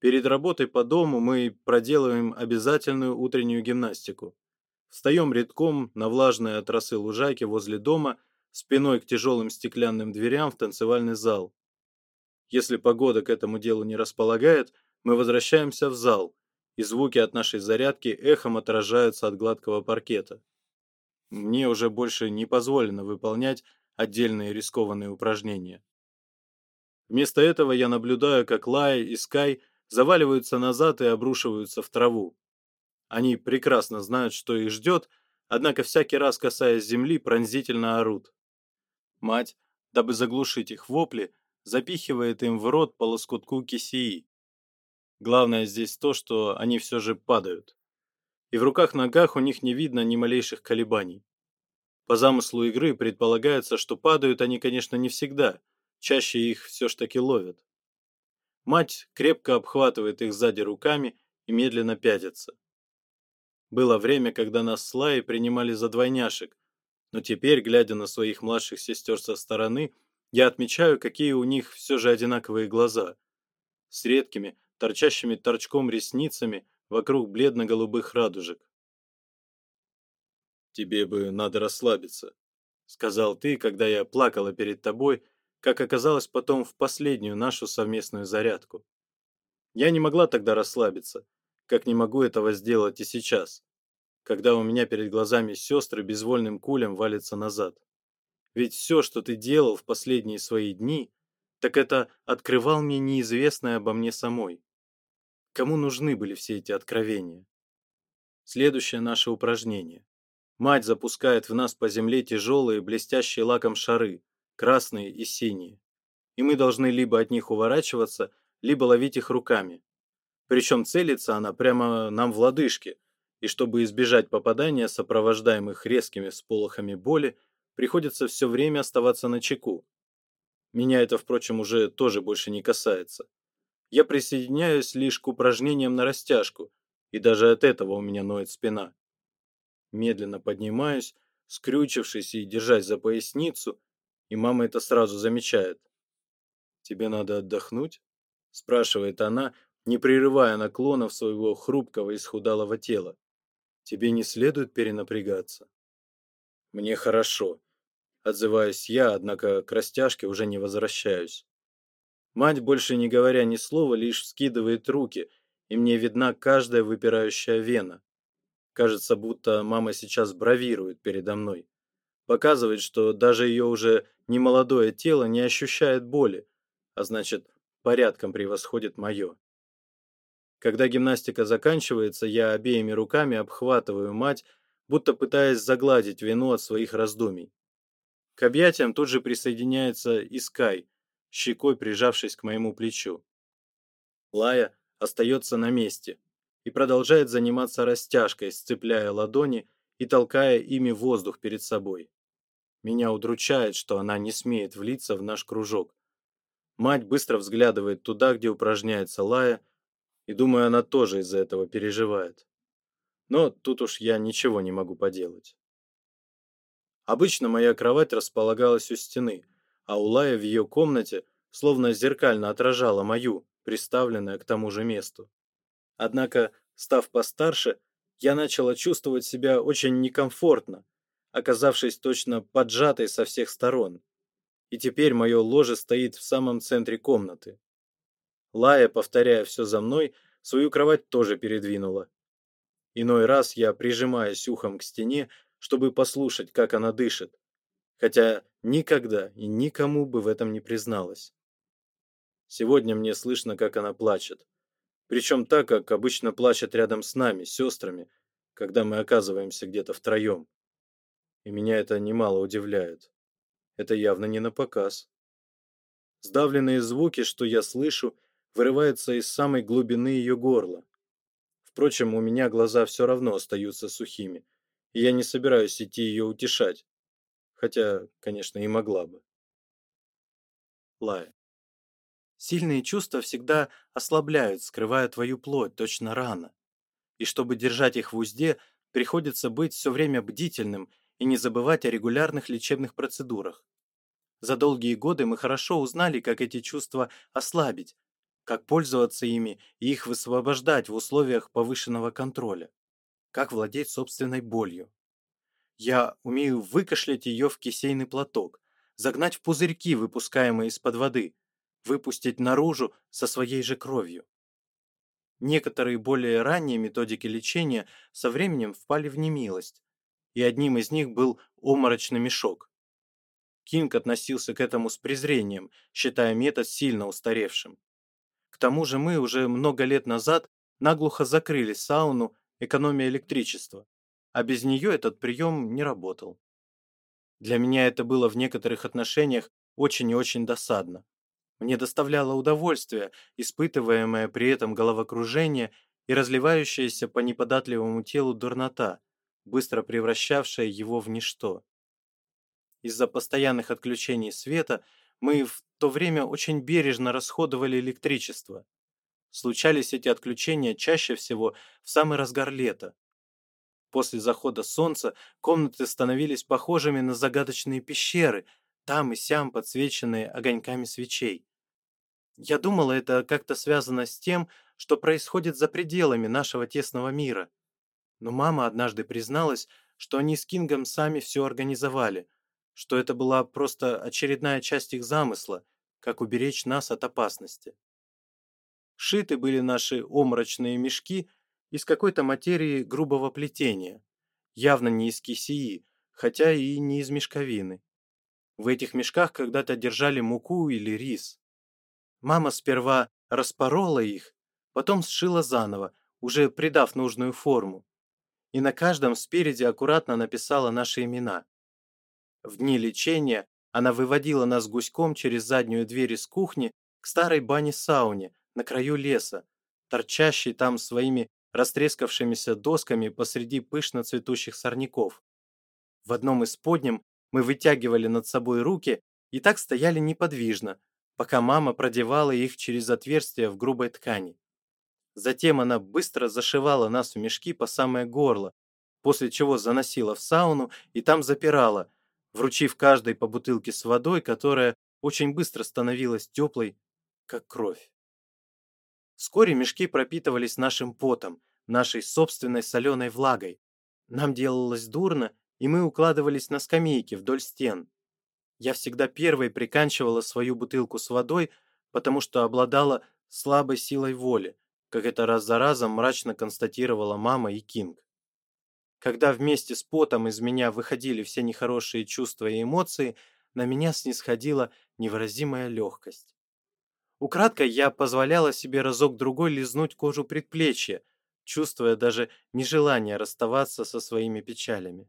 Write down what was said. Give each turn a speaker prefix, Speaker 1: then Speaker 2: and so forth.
Speaker 1: Перед работой по дому мы проделываем обязательную утреннюю гимнастику. Встаем редком на влажные от лужайки возле дома, спиной к тяжелым стеклянным дверям в танцевальный зал. Если погода к этому делу не располагает, мы возвращаемся в зал, и звуки от нашей зарядки эхом отражаются от гладкого паркета. Мне уже больше не позволено выполнять отдельные рискованные упражнения. Вместо этого я наблюдаю, как Лая и Скай – заваливаются назад и обрушиваются в траву. Они прекрасно знают, что их ждет, однако всякий раз, касаясь земли, пронзительно орут. Мать, дабы заглушить их вопли, запихивает им в рот по лоскутку кисии. Главное здесь то, что они все же падают. И в руках-ногах у них не видно ни малейших колебаний. По замыслу игры предполагается, что падают они, конечно, не всегда, чаще их все ж таки ловят. Мать крепко обхватывает их сзади руками и медленно пятится. Было время, когда нас с Лаей принимали за двойняшек, но теперь, глядя на своих младших сестер со стороны, я отмечаю, какие у них все же одинаковые глаза. С редкими, торчащими торчком ресницами вокруг бледно-голубых радужек. «Тебе бы надо расслабиться», — сказал ты, когда я плакала перед тобой как оказалось потом в последнюю нашу совместную зарядку. Я не могла тогда расслабиться, как не могу этого сделать и сейчас, когда у меня перед глазами сестры безвольным кулем валятся назад. Ведь все, что ты делал в последние свои дни, так это открывал мне неизвестное обо мне самой. Кому нужны были все эти откровения? Следующее наше упражнение. Мать запускает в нас по земле тяжелые блестящие лаком шары, красные и синие, и мы должны либо от них уворачиваться, либо ловить их руками. Причем целится она прямо нам в лодыжки, и чтобы избежать попадания, сопровождаемых резкими сполохами боли, приходится все время оставаться на чеку. Меня это, впрочем, уже тоже больше не касается. Я присоединяюсь лишь к упражнениям на растяжку, и даже от этого у меня ноет спина. Медленно поднимаюсь, скрючившись и держась за поясницу, и мама это сразу замечает. «Тебе надо отдохнуть?» – спрашивает она, не прерывая наклонов своего хрупкого и схудалого тела. «Тебе не следует перенапрягаться». «Мне хорошо», – отзываюсь я, однако к растяжке уже не возвращаюсь. Мать, больше не говоря ни слова, лишь вскидывает руки, и мне видна каждая выпирающая вена. Кажется, будто мама сейчас бравирует передо мной показывает, что даже ее уже немолодое тело не ощущает боли, а значит, порядком превосходит моё. Когда гимнастика заканчивается, я обеими руками обхватываю мать, будто пытаясь загладить вину от своих раздумий. К объятиям тут же присоединяется и Скай, щекой прижавшись к моему плечу. Лая остается на месте и продолжает заниматься растяжкой, сцепляя ладони и толкая ими воздух перед собой. Меня удручает, что она не смеет влиться в наш кружок. Мать быстро взглядывает туда, где упражняется Лая, и, думаю, она тоже из-за этого переживает. Но тут уж я ничего не могу поделать. Обычно моя кровать располагалась у стены, а у Лая в ее комнате словно зеркально отражала мою, приставленная к тому же месту. Однако, став постарше, я начала чувствовать себя очень некомфортно, оказавшись точно поджатой со всех сторон. И теперь моё ложе стоит в самом центре комнаты. Лая, повторяя всё за мной, свою кровать тоже передвинула. Иной раз я прижимаюсь ухом к стене, чтобы послушать, как она дышит, хотя никогда и никому бы в этом не призналась. Сегодня мне слышно, как она плачет. причём так, как обычно плачет рядом с нами, сёстрами, когда мы оказываемся где-то втроем и меня это немало удивляет. Это явно не на показ. Сдавленные звуки, что я слышу, вырываются из самой глубины ее горла. Впрочем, у меня глаза все равно остаются сухими, и я не собираюсь идти ее утешать, хотя, конечно, и могла бы. Лая. Сильные чувства всегда ослабляют, скрывая твою плоть, точно рано. И чтобы держать их в узде, приходится быть все время бдительным и не забывать о регулярных лечебных процедурах. За долгие годы мы хорошо узнали, как эти чувства ослабить, как пользоваться ими и их высвобождать в условиях повышенного контроля, как владеть собственной болью. Я умею выкашлять ее в кисейный платок, загнать в пузырьки, выпускаемые из-под воды, выпустить наружу со своей же кровью. Некоторые более ранние методики лечения со временем впали в немилость, и одним из них был оморочный мешок. Кинг относился к этому с презрением, считая метод сильно устаревшим. К тому же мы уже много лет назад наглухо закрыли сауну, экономия электричества, а без нее этот прием не работал. Для меня это было в некоторых отношениях очень и очень досадно. Мне доставляло удовольствие, испытываемое при этом головокружение и разливающееся по неподатливому телу дурнота, быстро превращавшая его в ничто. Из-за постоянных отключений света мы в то время очень бережно расходовали электричество. Случались эти отключения чаще всего в самый разгар лета. После захода солнца комнаты становились похожими на загадочные пещеры, там и сям подсвеченные огоньками свечей. Я думала, это как-то связано с тем, что происходит за пределами нашего тесного мира. Но мама однажды призналась, что они с Кингом сами все организовали, что это была просто очередная часть их замысла, как уберечь нас от опасности. Шиты были наши омрачные мешки из какой-то материи грубого плетения, явно не из кисии, хотя и не из мешковины. В этих мешках когда-то держали муку или рис. Мама сперва распорола их, потом сшила заново, уже придав нужную форму и на каждом спереди аккуратно написала наши имена. В дни лечения она выводила нас гуськом через заднюю дверь из кухни к старой бане-сауне на краю леса, торчащей там своими растрескавшимися досками посреди пышно цветущих сорняков. В одном из подням мы вытягивали над собой руки и так стояли неподвижно, пока мама продевала их через отверстие в грубой ткани. Затем она быстро зашивала нас в мешки по самое горло, после чего заносила в сауну и там запирала, вручив каждой по бутылке с водой, которая очень быстро становилась теплой, как кровь. Вскоре мешки пропитывались нашим потом, нашей собственной соленой влагой. Нам делалось дурно, и мы укладывались на скамейки вдоль стен. Я всегда первой приканчивала свою бутылку с водой, потому что обладала слабой силой воли как это раз за разом мрачно констатировала мама и Кинг. Когда вместе с потом из меня выходили все нехорошие чувства и эмоции, на меня снисходила невыразимая легкость. Украдкой я позволяла себе разок-другой лизнуть кожу предплечья, чувствуя даже нежелание расставаться со своими печалями.